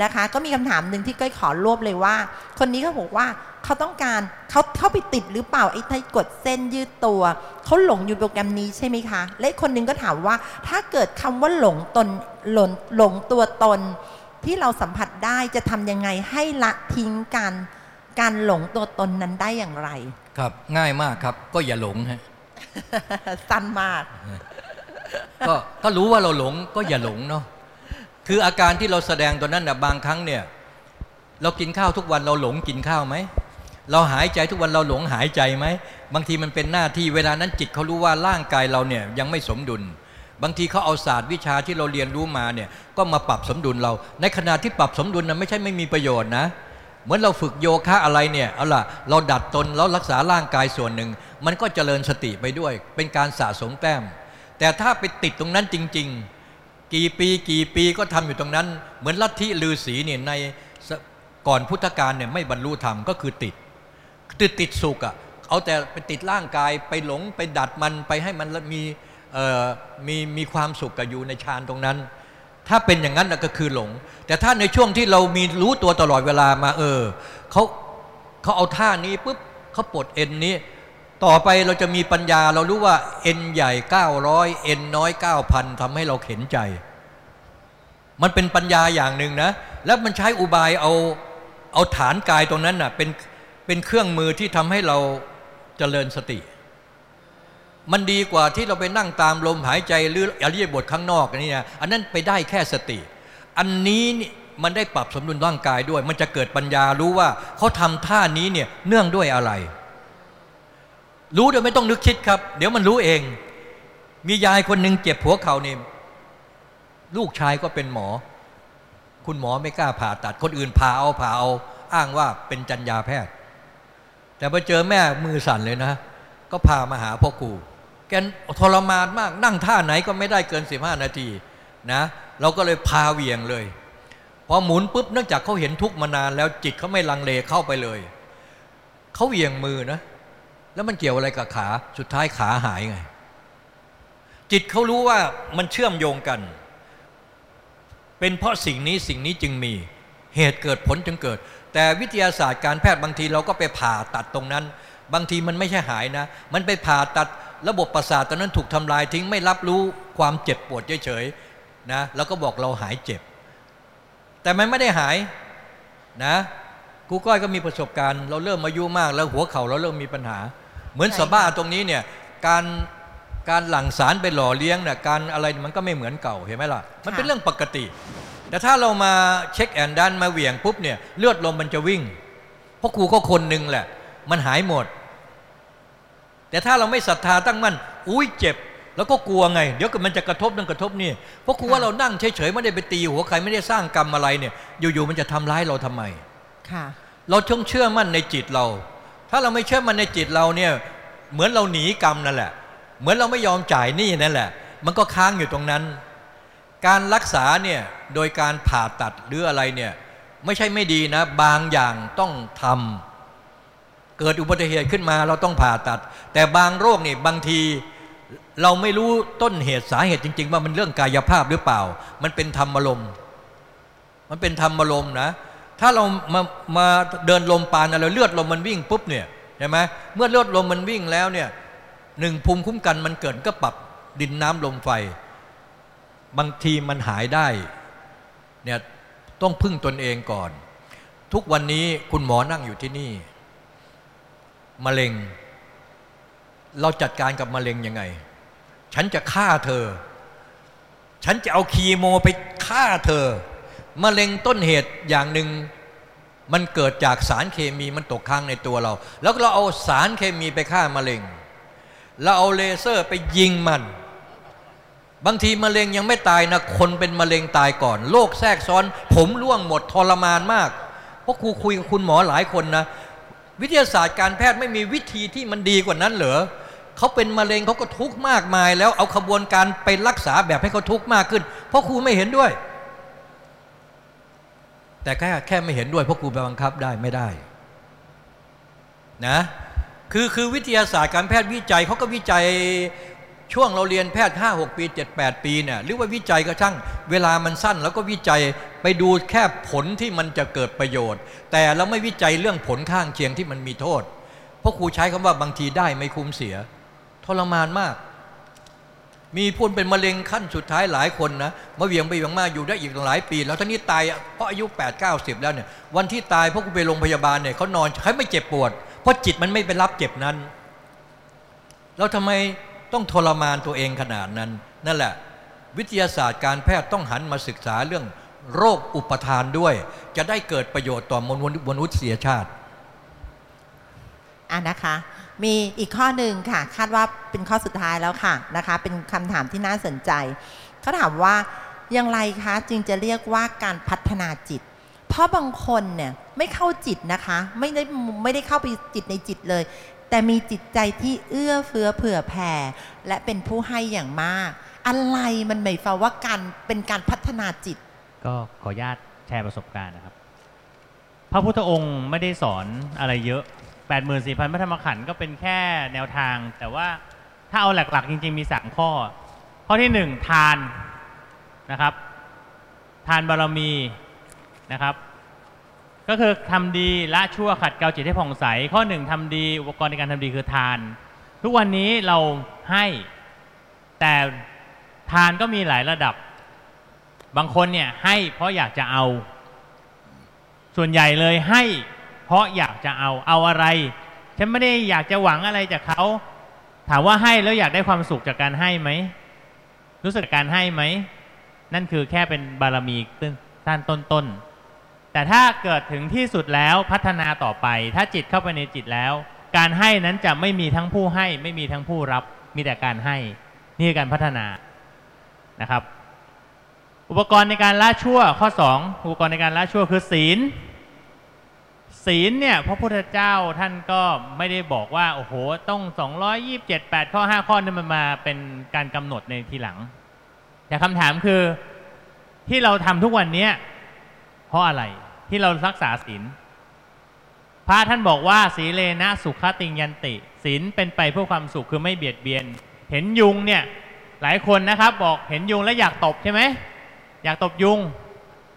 นะคะ ก็มีคำถามหนึ่งที่ก้อยขอรวบเลยว่า คนนี้เขาบอกว่าเขาต้องการเขาเข้าไปติดหรือเปล่าไอ้ที่กดเส้นยืดตัวเขาหลงอยู่โปรแกรมนี้ใช่ไหมคะ และอีกคนหนึงก็ถามว่า ถ้าเกิดคำว่าหลงตนหลงหลงตัวตน ที่เราสัมผัสได้จะทำยังไงให้ละทิ้งการการหลงตัวตนนั้นได้อย่างไร ครับง่ายมากครับก็อย่าหลงฮะสั้นมาก ก็ก็รู้ว่าเราหลงก็อย่าหลงเนาะคืออาการที่เราแสดงตัวนั้นนะบางครั้งเนี่ย เรากินข้าวทุกวันเราหลงกินข้าวไหมเราหายใจทุกวันเราหลงหายใจไหมบางทีมันเป็นหน้าที่เวลานั้นจิตเขารู้ว่าร่างกายเราเนี่ยยังไม่สมดุล บางทีเขาเอาศาสตร์วิชาที่เราเรียนรู้มาเนี่ยก็มาปรับสมดุลเรา ในขณะที่ปรับสมดุลนะไม่ใช่ไม่มีประโยชน์นะเหมือนเราฝึกโยคะอะไรเนี่ยเอาล่ะเราดัดตนแล้วรักษาร่างกายส่วนหนึ่ง มันก็เจริญสติไปด้วย เป็นการสะสมแต้ม แต่ถ้าไปติดตรงนั้นจริง ๆ กี่ปีกี่ปีก็ทำอยู่ตรงนั้น เหมือนลัทธิลือศีเนี่ยในก่อนพุทธกาลเนี่ยไม่บรรลุธรรมก็คือติดติดติดสุขอะ่ะเอาแต่ไปติดร่างกายไปหลงไปดัดมันไปให้มันมีมีมีความสุขกับอยู่ในฌานตรงนั้น ถ้าเป็นอย่างนั้นก็คือหลง แต่ถ้าในช่วงที่เรามีรู้ตัวตลอดเวลามาเออเขาเขาเอาท่านี้ปุ๊บเขาปลดเอ็นนี้ ต่อไปเราจะมีปัญญาเรารู้ว่าเอ็นใหญ่ 900เอ็นน้อย 9,000ทำให้เราเข็นใจ มันเป็นปัญญาอย่างหนึ่งนะ แล้วมันใช้อุบายเอาเอาฐานกายตรงนั้นน่ะเป็นเป็นเครื่องมือที่ทำให้เราเจริญสติ มันดีกว่าที่เราไปนั่งตามลมหายใจหรืออริยบทข้างนอกนี่นะอันนั้นไปได้แค่สติ อันนี้นี่มันได้ปรับสมดุลร่างกายด้วย มันจะเกิดปัญญารู้ว่าเขาทำท่านี้เนี่ยเนื่องด้วยอะไร รู้โดยไม่ต้องนึกคิดครับ เดี๋ยวมันรู้เอง มียายคนหนึ่งเจ็บหัวเข่านี่ลูกชายก็เป็นหมอ คุณหมอไม่กล้าผ่าตัด คนอื่นผ่าเอาผ่าเอา อ้างว่าเป็นจัญญาแพทย์ แต่พอเจอแม่มือสั่นเลยนะ ก็พามาหาพ่อครูแกทรมานมากนั่งท่าไหนก็ไม่ได้เกิน 15 นาทีนะเราก็เลยพาเวียงเลย พอหมุนปุ๊บเนื่องจากเขาเห็นทุกข์มานานแล้วจิตเขาไม่ลังเลเข้าไปเลย เขาเวียงมือนะ แล้วมันเกี่ยวอะไรกับขา สุดท้ายขาหายไง จิตเขารู้ว่ามันเชื่อมโยงกัน เป็นเพราะสิ่งนี้สิ่งนี้จึงมี เหตุเกิดผลจึงเกิด แต่วิทยาศาสตร์การแพทย์บางทีเราก็ไปผ่าตัดตรงนั้น บางทีมันไม่ใช่หายนะ มันไปผ่าตัดระบบประสาทตอนนั้นถูกทำลายทิ้งไม่รับรู้ความเจ็บปวดเฉยๆนะแล้วก็บอกเราหายเจ็บ แต่มันไม่ได้หายนะครูก้อยก็มีประสบการณ์ เราเริ่มอายุมากแล้วหัวเข่าเราเริ่มมีปัญหา เหมือนใช่สะบ้าค่ะตรงนี้เนี่ยการการหลั่งสารไปหล่อเลี้ยงเนี่ยการอะไรมันก็ไม่เหมือนเก่าเห็นไหมล่ะ มันเป็นเรื่องปกติ แต่ถ้าเรามาเช็คแอนดันมาเหวี่ยงปุ๊บเนี่ยเลือดลมมันจะวิ่งเพราะครูก็คนหนึ่งแหละ มันหายหมด แต่ถ้าเราไม่ศรัทธาตั้งมั่นอุ้ยเจ็บ แล้วก็กลัวไง เดี๋ยวก็มันจะกระทบนั่นกระทบนี่เพราะครูว่าเรานั่งเฉยๆไม่ได้ไปตีหัวใครไม่ได้สร้างกรรมอะไรเนี่ยอยู่ๆมันจะทำร้ายเราทำไมค่ะเราต้องเชื่อมั่นในจิตเรา ถ้าเราไม่เชื่อมันในจิตเราเนี่ยเหมือนเราหนีกรรมนั่นแหละ เหมือนเราไม่ยอมจ่ายหนี้นั่นแหละ มันก็ค้างอยู่ตรงนั้น การรักษาเนี่ยโดยการผ่าตัดหรืออะไรเนี่ยไม่ใช่ไม่ดีนะ บางอย่างต้องทำเกิดอุบัติเหตุขึ้นมาเราต้องผ่าตัด แต่บางโรคนี่บางทีเราไม่รู้ต้นเหตุสาเหตุจริง ๆ ว่ามันเรื่องกายภาพหรือเปล่า มันเป็นธรรมลมมันเป็นธรรมลมนะ ถ้าเรามามาเดินลมปานอะไรเลือดลมมันวิ่งปุ๊บเนี่ยใช่ไหมเมื่อเลือดลมมันวิ่งแล้วเนี่ยหนึ่งภูมิคุ้มกันมันเกิดก็ปรับดินน้ำลมไฟ บางทีมันหายได้เนี่ยต้องพึ่งตนเองก่อน ทุกวันนี้คุณหมอนั่งอยู่ที่นี่มะเร็ง เราจัดการกับมะเร็งยังไง ฉันจะฆ่าเธอ ฉันจะเอาคีโมไปฆ่าเธอ มะเร็งต้นเหตุอย่างหนึ่งมันเกิดจากสารเคมีมันตกค้างในตัวเรา แล้วเราเอาสารเคมีไปฆ่ามะเร็ง เราเอาเลเซอร์ไปยิงมัน บางทีมะเร็งยังไม่ตายนะ คนเป็นมะเร็งตายก่อน โรคแทรกซ้อน ผมร่วงหมดทรมานมาก เพราะครูคุยกับคุณหมอหลายคนนะ วิทยาศาสตร์การแพทย์ไม่มีวิธีที่มันดีกว่านั้นเหรอเขาเป็นมะเร็งเขาก็ทุกข์มากมาย แล้วเอาขบวนการไปรักษาแบบให้เขาทุกข์มากขึ้น เพราะครูไม่เห็นด้วย แต่แค่แค่ไม่เห็นด้วยเพราะครูไปบังคับได้ไม่ได้นะคือคือวิทยาศาสตร์การแพทย์วิจัยเขาก็วิจัยช่วงเราเรียนแพทย์ 5 6 ปี 7 8 ปีเนี่ยหรือว่าวิจัยก็ช่างเวลามันสั้น แล้วก็วิจัยไปดูแค่ผลที่มันจะเกิดประโยชน์ แต่เราไม่วิจัยเรื่องผลข้างเคียงที่มันมีโทษ เพราะครูใช้คำว่าบางทีได้ไม่คุ้มเสีย ทรมานมาก มีพูนเป็นมะเร็งขั้นสุดท้ายหลายคนนะมาเวียงไปเวียงมาอยู่ได้อีกหลายปี แล้วท่านี้ตายเพราะอายุ 8 9 0 แล้วเนี่ยวันที่ตายพวกกูไปโรงพยาบาลเนี่ยเขานอนเขาไม่เจ็บปวด เพราะจิตมันไม่ไปรับเจ็บนั้น แล้วทำไมต้องทรมานตัวเองขนาดนั้น นั่นแหละ วิทยาศาสตร์การแพทย์ต้องหันมาศึกษาเรื่องโรคอุปทานด้วย จะได้เกิดประโยชน์ต่อมนุษยชาติอะนะคะ มีอีกข้อหนึ่งค่ะ คาดว่าเป็นข้อสุดท้ายแล้วค่ะนะคะ เป็นคำถามที่น่าสนใจเขาถามว่าอย่างไรคะจึงจะเรียกว่าการพัฒนาจิต เพราะบางคนเนี่ยไม่เข้าจิตนะคะ ไม่ได้ไม่ได้เข้าไปจิตในจิตเลย แต่มีจิตใจที่เอื้อเฟื้อเผื่อแผ่ และเป็นผู้ให้อย่างมาก อะไรมันหมายความว่าการเป็นการพัฒนาจิต ก็ขออนุญาตแชร์ประสบการณ์นะครับ พระพุทธองค์ไม่ได้สอนอะไรเยอะ 84,000พระธรรมขันธ์ก็เป็นแค่แนวทาง แต่ว่าถ้าเอาหลัก ๆ จริง ๆ มีสามข้อ ข้อที่หนึ่งทานนะครับ ทานบารมีนะครับ ก็คือทำดีละชั่วขัดเกลาจิตให้ผ่องใส ข้อหนึ่งทำดีอุปกรณ์ในการทำดีคือทาน ทุกวันนี้เราให้แต่ทานก็มีหลายระดับ บางคนเนี่ยให้เพราะอยากจะเอา ส่วนใหญ่เลยให้ เพราะอยากจะเอาเอาอะไร ฉันไม่ได้อยากจะหวังอะไรจากเขา ถามว่าให้แล้วอยากได้ความสุขจากการให้ไหม รู้สึกการให้ไหม นั่นคือแค่เป็นบารมีต้นต้นต้นแต่ถ้าเกิดถึงที่สุดแล้วพัฒนาต่อไป ถ้าจิตเข้าไปในจิตแล้ว การให้นั้นจะไม่มีทั้งผู้ให้ ไม่มีทั้งผู้รับ มีแต่การให้นี่คือการพัฒนานะครับ อุปกรณ์ในการละชั่วข้อ 2 อุปกรณ์ในการละชั่วคือศีล ศีลเนี่ยพระพุทธเจ้าท่านก็ไม่ได้บอกว่าโอ้โหต้อง 227 8 ข้อ 5 ข้อนี่มันมาเป็นการกำหนดในทีหลัง แต่คำถามคือที่เราทำทุกวันนี้เพราะอะไรที่เรารักษาศีลพระท่านบอกว่าสีเลนะสุขติงยันติศีลเป็นไปเพื่อความสุขคือไม่เบียดเบียน เห็นยุงเนี่ยหลายคนนะครับบอกเห็นยุงแล้วอยากตบใช่ไหมอยากตบยุง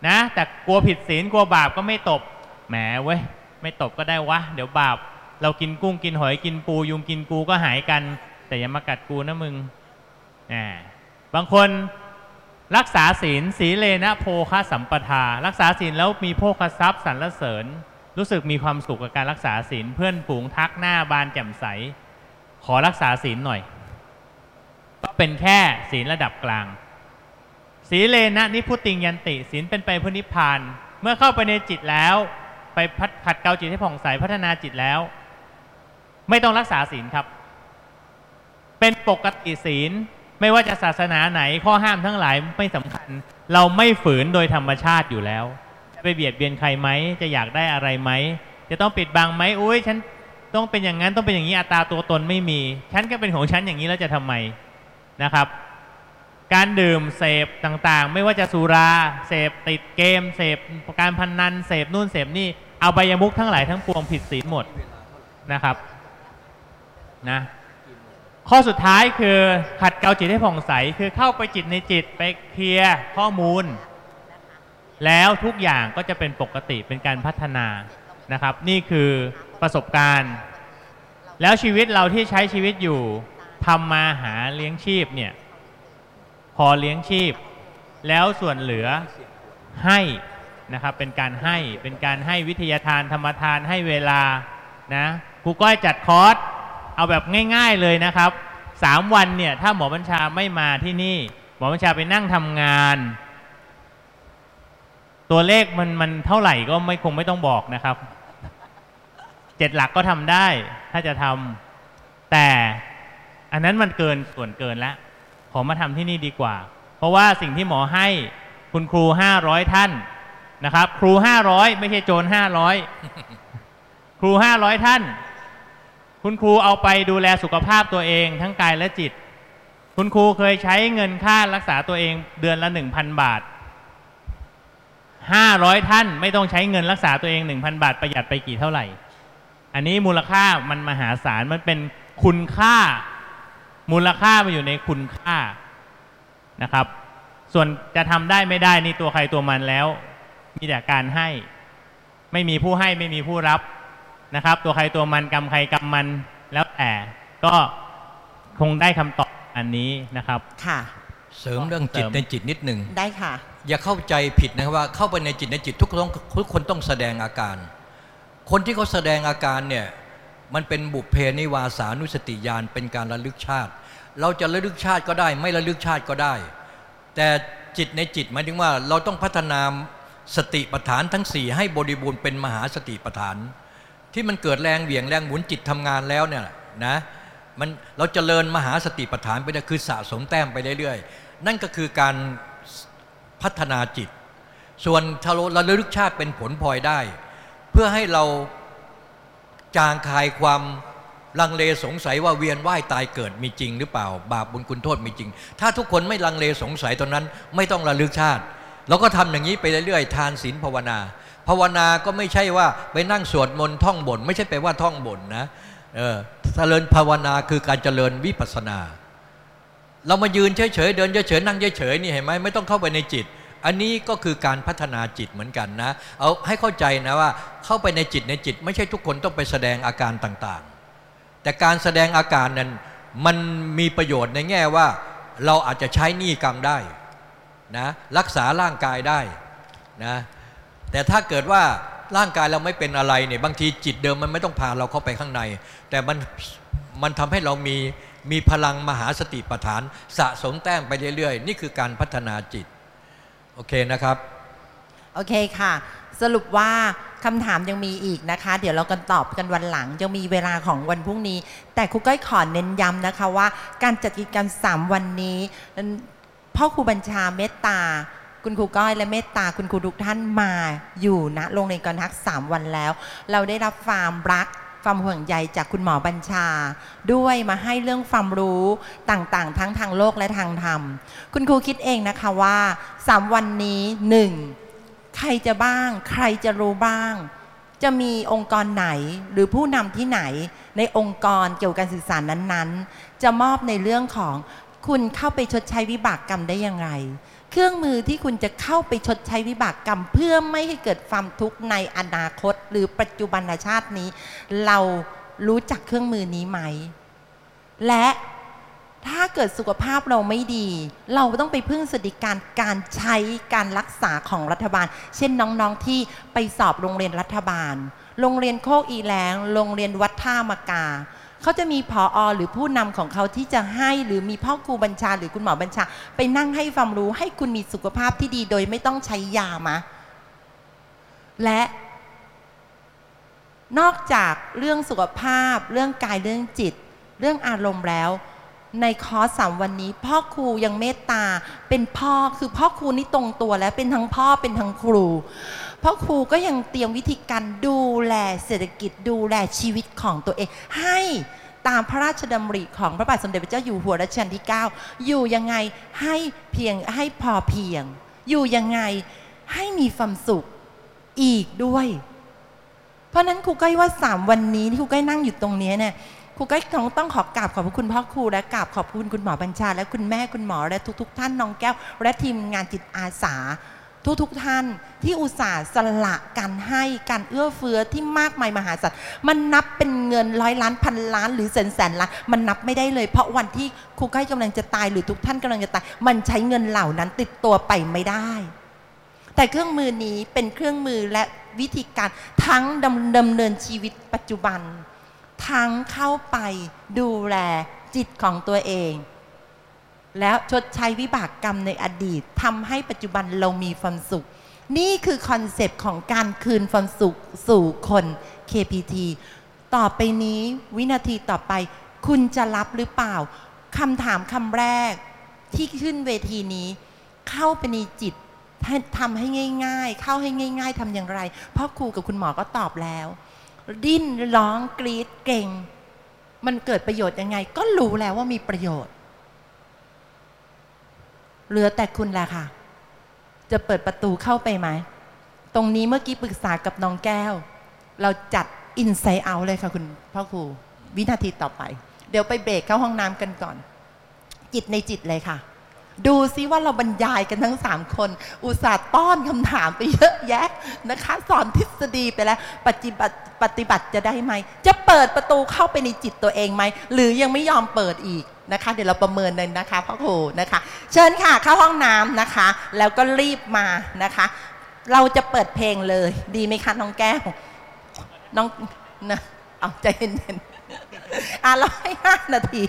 นะแต่กลัวผิดศีลกลัวบาปก็ไม่ตบ แหมเว้ยไม่ตบก็ได้วะ เดี๋ยวบาป เรากินกุ้งกินหอยกินปู ยุงกินกูก็หายกัน แต่อย่ามากัดกูนะมึงอ่าบางคนรักษาศีลสีเลนะโภคสัมปทา รักษาศีลแล้วมีโภคทรัพย์สรรเสริญ รู้สึกมีความสุขกับการรักษาศีลเพื่อนฝูงทักหน้าบานแจ่มใส ขอรักษาศีลหน่อย ก็เป็นแค่ศีลระดับกลาง สีเลนะนิพุติงยันติศีลเป็นไปเพื่อนิพพาน เมื่อเข้าไปในจิตแล้ว ไปพัดขัดเกลาจิตให้ผ่องใสพัฒนาจิตแล้ว ไม่ต้องรักษาศีลครับ เป็นปกติศีลไม่ว่าจะศาสนาไหนข้อห้ามทั้งหลายไม่สำคัญ เราไม่ฝืนโดยธรรมชาติอยู่แล้วจะไปเบียดเบียนใครไหมจะอยากได้อะไรไหมจะต้องปิดบังไหมอุ้ยฉันต้องเป็นอย่างนั้นต้องเป็นอย่างนี้อัตราตัวตนไม่มี ฉันก็เป็นของฉันอย่างนี้แล้วจะทำไมนะครับ การดื่มเสพต่างๆ ไม่ว่าจะสุราเสพติดเกมเสพการพนนันเสพนู่นเสพนี่ เอาใบยมุกทั้งหลายทั้งปวงผิดศีลหมดนะครับนะข้อสุดท้ายคือขัดเกลาจิตให้ผ่องใส คือเข้าไปจิตในจิตไปเคลียร์ข้อมูล แล้วทุกอย่างก็จะเป็นปกติเป็นการพัฒนานะครับ นี่คือประสบการณ์ แล้วชีวิตเราที่ใช้ชีวิตอยู่ทำมาหาเลี้ยงชีพเนี่ยพอเลี้ยงชีพ แล้วส่วนเหลือให้ นะครับเป็นการให้เป็นการให้วิทยาทานธรรมทานให้เวลานะครูก้อยจัดคอร์สเอาแบบง่าย ๆเลยนะครับสามวันเนี่ยถ้าหมอบัญชาไม่มาที่นี่ หมอบัญชาไปนั่งทำงาน ตัวเลขมันมันเท่าไหร่ก็ไม่คงไม่ต้องบอกนะครับเจ็ดหลักก็ทำได้ถ้าจะทำแต่อันนั้นมันเกินส่วนเกินแล้วขอมาทำที่นี่ดีกว่า เพราะว่าสิ่งที่หมอให้คุณครูห้าร้อยท่าน นะครับ ครูห้าร้อยไม่ใช่โจรห้าร้อยครูห้าร้อยท่าน คุณครูเอาไปดูแลสุขภาพตัวเองทั้งกายและจิต คุณครูเคยใช้เงินค่ารักษาตัวเองเดือนละหนึ่งพันบาทห้าร้อยท่านไม่ต้องใช้เงินรักษาตัวเองหนึ่งพันบาทประหยัดไปกี่เท่าไหร่ อันนี้มูลค่ามันมหาศาลมันเป็นคุณค่า มูลค่ามันอยู่ในคุณค่านะครับ ส่วนจะทำได้ไม่ได้นี่ตัวใครตัวมันแล้ว มีแต่การให้ ไม่มีผู้ให้ไม่มีผู้รับนะครับ ตัวใครตัวมันกรรมใครกรรมมันแล้วแต่ก็คงได้คำตอบอันนี้นะครับ ค่ะ เสริมเรื่องจิตเสริมในจิตนิดหนึ่งได้ค่ะ อย่าเข้าใจผิดนะครับว่าเข้าไปในจิตในจิตทุกคนต้องทุกคนต้องแสดงอาการ คนที่เขาแสดงอาการเนี่ยมันเป็นบุพเพนิวาสานุสติญาณเป็นการระลึกชาติ เราจะระลึกชาติก็ได้ ไม่ระลึกชาติก็ได้ แต่จิตในจิตหมายถึงว่าเราต้องพัฒนา สติปัฏฐานทั้ง4ให้บริบูรณ์เป็นมหาสติปัฏฐาน ที่มันเกิดแรงเหวี่ยงแรงหมุนจิตทำงานแล้วเนี่ยนะมันเราจเจริญมหาสติปัฏฐานไปได้คือสะสมแต้มไปเรื่อยๆ นั่นก็คือการพัฒนาจิต ส่วนถ้าเรระลึกชาติเป็นผลพลอยได้ เพื่อให้เราจางคายความลังเลสงสัยว่าเวียนว่ายตายเกิดมีจริงหรือเปล่า บาปบุญคุณโทษมีจริง ถ้าทุกคนไม่ลังเลสงสัยตอนนั้น ไม่ต้องระลึกชาติ เราก็ทำอย่างนี้ไปเรื่อยๆ ทานศีลภาวนา ภาวนาก็ไม่ใช่ว่าไปนั่งสวดมนต์ท่องบนไม่ใช่ไปว่าท่องบนนะเออเจริญภาวนาคือการเจริญวิปัสสนา เรามายืนเฉยๆเดินเฉยๆนั่งเฉยๆนี่เห็นไหมไม่ต้องเข้าไปในจิต อันนี้ก็คือการพัฒนาจิตเหมือนกันนะ เอาให้เข้าใจนะว่าเข้าไปในจิตในจิต ไม่ใช่ทุกคนต้องไปแสดงอาการต่างๆ แต่การแสดงอาการนั้นมันมีประโยชน์ในแง่ว่า เราอาจจะใช้หนี้กรรมได้ นะรักษาร่างกายได้นะแต่ถ้าเกิดว่าร่างกายเราไม่เป็นอะไรเนี่ยบางทีจิตเดิมมันไม่ต้องพาเราเข้าไปข้างใน แต่มันมันทำให้เรามีมีพลังมหาสติปัฏฐาน สะสมแต้มไปเรื่อยๆ นี่คือการพัฒนาจิต โอเคนะครับ โอเคค่ะ สรุปว่าคำถามยังมีอีกนะคะ เดี๋ยวเรากันตอบกันวันหลัง ยังมีเวลาของวันพรุ่งนี้ แต่ครูก้อยขอเน้นย้ำนะคะว่า การจัดกิจกรรมสามวันนี้ พ่อครูบัญชาเมตตา คุณครูก้อยและเมตตาคุณครูทุกท่านมาอยู่นะโรงเรียนกรทักสามวันแล้ว เราได้รับความรักความห่วงใยจากคุณหมอบัญชา ด้วยมาให้เรื่องความรู้ต่างๆ ทั้งทางโลกและทางธรรม คุณครูคิดเองนะคะว่าสามวันนี้หนึ่งใครจะบ้าง ใครจะรู้บ้าง จะมีองค์กรไหนหรือผู้นำที่ไหน ในองค์กรเกี่ยวกับการศึกษานั้นๆ จะมอบในเรื่องของ คุณเข้าไปชดใช้วิบากกรรมได้อย่างไร เครื่องมือที่คุณจะเข้าไปชดใช้วิบากกรรม เพื่อไม่ให้เกิดความทุกข์ในอนาคต หรือปัจจุบันชาตินี้ เรารู้จักเครื่องมือนี้ไหม และถ้าเกิดสุขภาพเราไม่ดี เราต้องไปพึ่งสวัสดิการการใช้การรักษาของรัฐบาล เช่นน้องๆที่ไปสอบโรงเรียนรัฐบาล โรงเรียนโคกอีแลงโรงเรียนวัดท่ามากา เขาจะมีพออหรือผู้นำของเขาที่จะให้หรือมีพ่อครูบัญชา หรือคุณหมอบัญชา ไปนั่งให้ความรู้ให้คุณมีสุขภาพที่ดีโดยไม่ต้องใช้ยามะ และนอกจากเรื่องสุขภาพ เรื่องกายเรื่องจิต เรื่องอารมณ์แล้ว ในคอร์สสามวันนี้ พ่อครูยังเมตตา เป็นพ่อคือพ่อครูนี่ตรงตัวแล้วเป็นทั้งพ่อเป็นทั้งครูพ่อครูก็ยังเตรียมวิธีการดูแลเศรษฐกิจดูแลชีวิตของตัวเอง ให้ตามพระราชดำริของพระบาทสมเด็จพระเจ้าอยู่หัวรัชกาลที่ 9 อยู่ยังไงให้เพียงให้พอเพียง อยู่ยังไงให้มีความสุขอีกด้วย เพราะนั้นครูก้อยว่าสามวันนี้ที่ครูก้อยนั่งอยู่ตรงนี้เนี่ย ครูก้อยต้องต้องขอกราบขอบพระคุณพ่อครูและกราบขอบคุณคุณหมอบัญชา และคุณแม่คุณหมอและทุก ๆ ท่านน้องแก้ว และทีมงานจิตอาสา ทุกๆท่านที่อุตส่าห์สละการให้การเอื้อเฟื้อที่มากมายมหาศาลมันนับเป็นเงินร้อยล้านพันล้านหรือแสนแสนล้านมันนับไม่ได้เลย เพราะวันที่ครูก้กำลังจะตายหรือทุกท่านกำลังจะตาย มันใช้เงินเหล่านั้นติดตัวไปไม่ได้ แต่เครื่องมือนี้เป็นเครื่องมือและวิธีการทั้งดำดำเนินชีวิตปัจจุบัน ทั้งเข้าไปดูแลจิตของตัวเอง แล้วชดใช้วิบากกรรมในอดีตทำให้ปัจจุบันเรามีความสุข นี่คือ concept ของการคืนความสุขสู่คน KPT ต่อไปนี้วินาทีต่อไป คุณจะรับหรือเปล่าคำถามคำแรกที่ขึ้นเวทีนี้ เข้าไปในจิตทำให้ง่าย ๆ เข้าให้ง่าย ๆทำอย่างไรพ่อครูกับคุณหมอก็ตอบแล้ว ดิ้นร้องกรีดเก่ง มันเกิดประโยชน์ยังไง ก็รู้แล้วว่ามีประโยชน์ เหลือแต่คุณแหละค่ะ จะเปิดประตูเข้าไปไหม ตรงนี้เมื่อกี้ปรึกษากับน้องแก้ว เราจัดอินไซ e ์เอาเลยค่ะคุณพ่อครู วินาทีต่อไป เดี๋ยวไปเบรกเข้าห้องน้ำกันก่อน จิตในจิตเลยค่ะ ดูซิว่าเราบรรยายกันทั้งสามคน อุตส่าห์ต้อนคำถามไปเยอะแยะนะคะ สอนทฤษฎีไปแล้วปฏิบัติปฏิบัติจะได้ไหม จะเปิดประตูเข้าไปในจิตตัวเองไหม หรือยังไม่ยอมเปิดอีกนะคะ เดี๋ยวเราประเมินเลยนะคะพ่อครูนะคะ เชิญค่ะเข้าห้องน้ำนะคะ แล้วก็รีบมานะคะ เราจะเปิดเพลงเลยดีไหมคะน้องแก้วน้องนะเอาใจเย็นๆอะเราให้ห้านาที